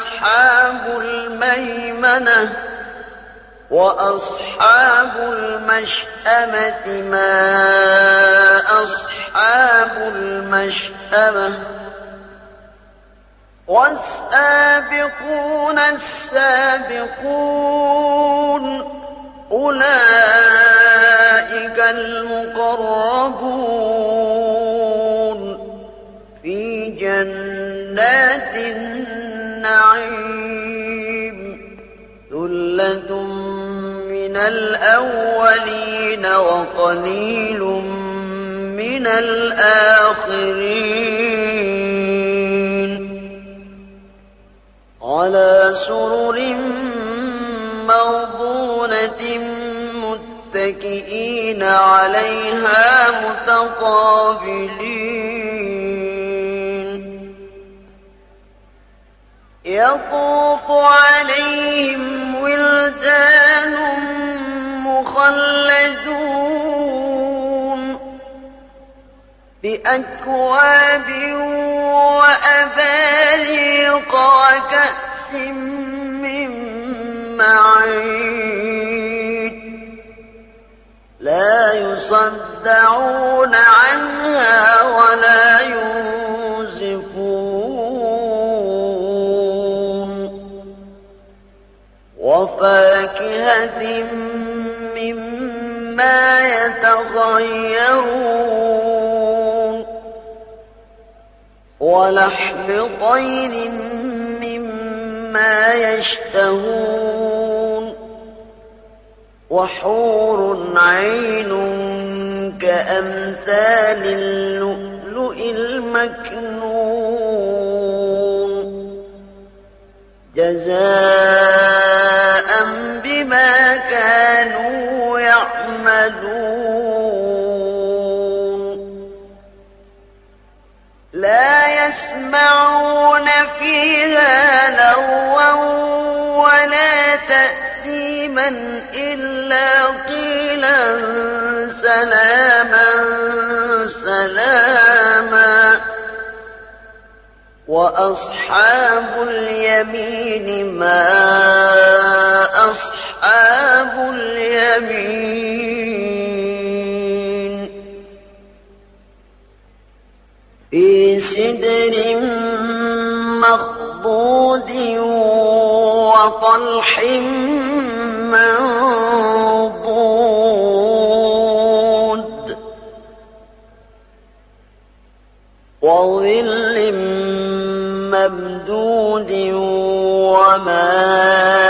أصحاب الميمنة وأصحاب المشأمة ما أصحاب المشأمة والسابقون السابقون أولئك المقربون في جنات النعيم ثلة من الأولين وقليل من الآخرين. على سرر موضونة متكئين عليها متقابلين. يطوف عليهم ولدان مخلدون بأكواب وأباريق وكأس من معين لا يصدعون عنها مما يتخيرون ولحم طير مما يشتهون وحور عين كأمثال اللؤلؤ المكنون جزاء كانوا يعملون. لا يسمعون فيها لغوا ولا تأثيما إلا قيلا سلاما سلاما. وأصحاب اليمين ما أصحاب اليمين. في سدر مخضود وطلح منضود. وظل ممدود وماء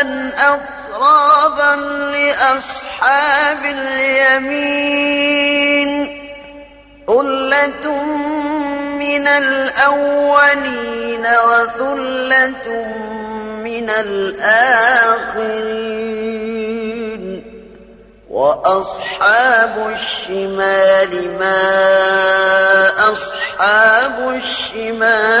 عربا أطرابا لأصحاب اليمين ثلة من الأولين وثلة من الآخرين وأصحاب الشمال ما أصحاب الشمال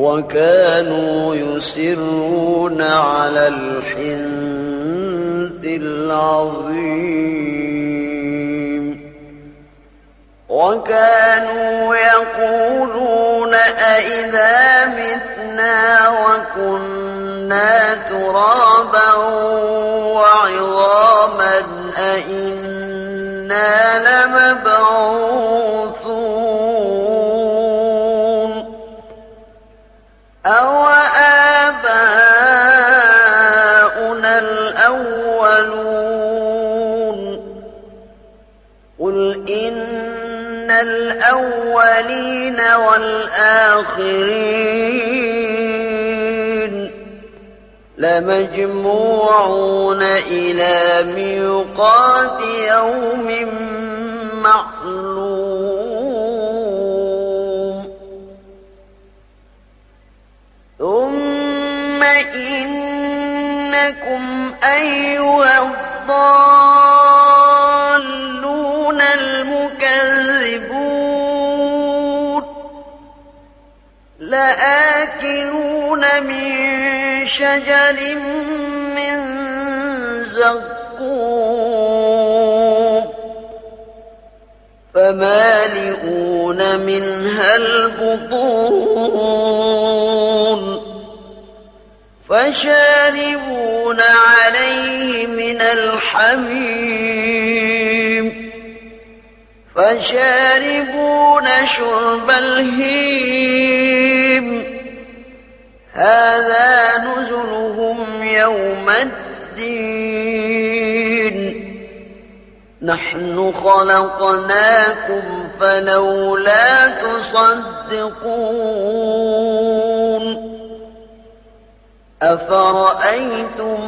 وكانوا يسرون على الحنث العظيم. وكانوا يقولون أئذا متنا وكنا ترابا وعظاما أئنا لمبعوثون. الأولين والآخرين لمجموعون إلى ميقات يوم معلوم. ثم إنكم أيها الضالون لآكلون من شجر من زقوم فمالئون منها البطون فشاربون عليه من الحميم فشاربون شرب الهيم. هذا نزلهم يوم الدين. نحن خلقناكم فلولا تصدقون. أفرأيتم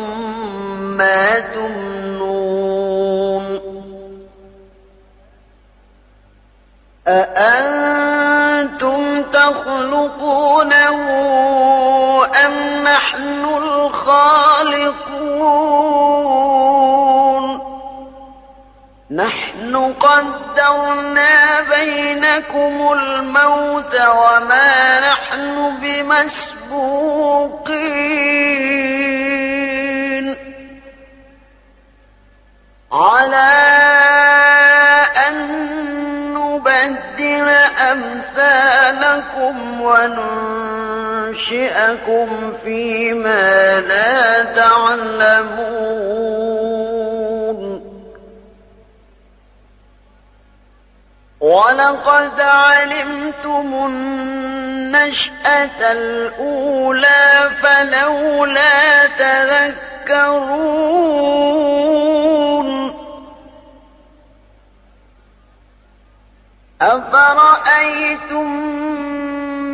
ما تمنون أأنتم تخلقونه أم نحن الخالقون؟ نحن قدرنا بينكم الموت وما نحن بمسبوقين. على أمثالكم وننشئكم فيما لا تعلمون. ولقد علمتم النشأة الأولى فلولا تذكرون. أفرأيتم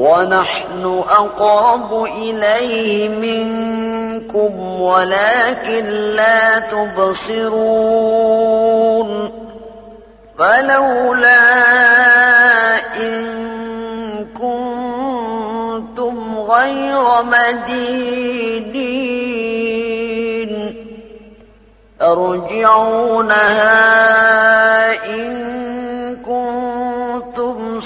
ونحن أقرب إليه منكم ولكن لا تبصرون فلولا إن كنتم غير مدينين ترجعونها إن كنتم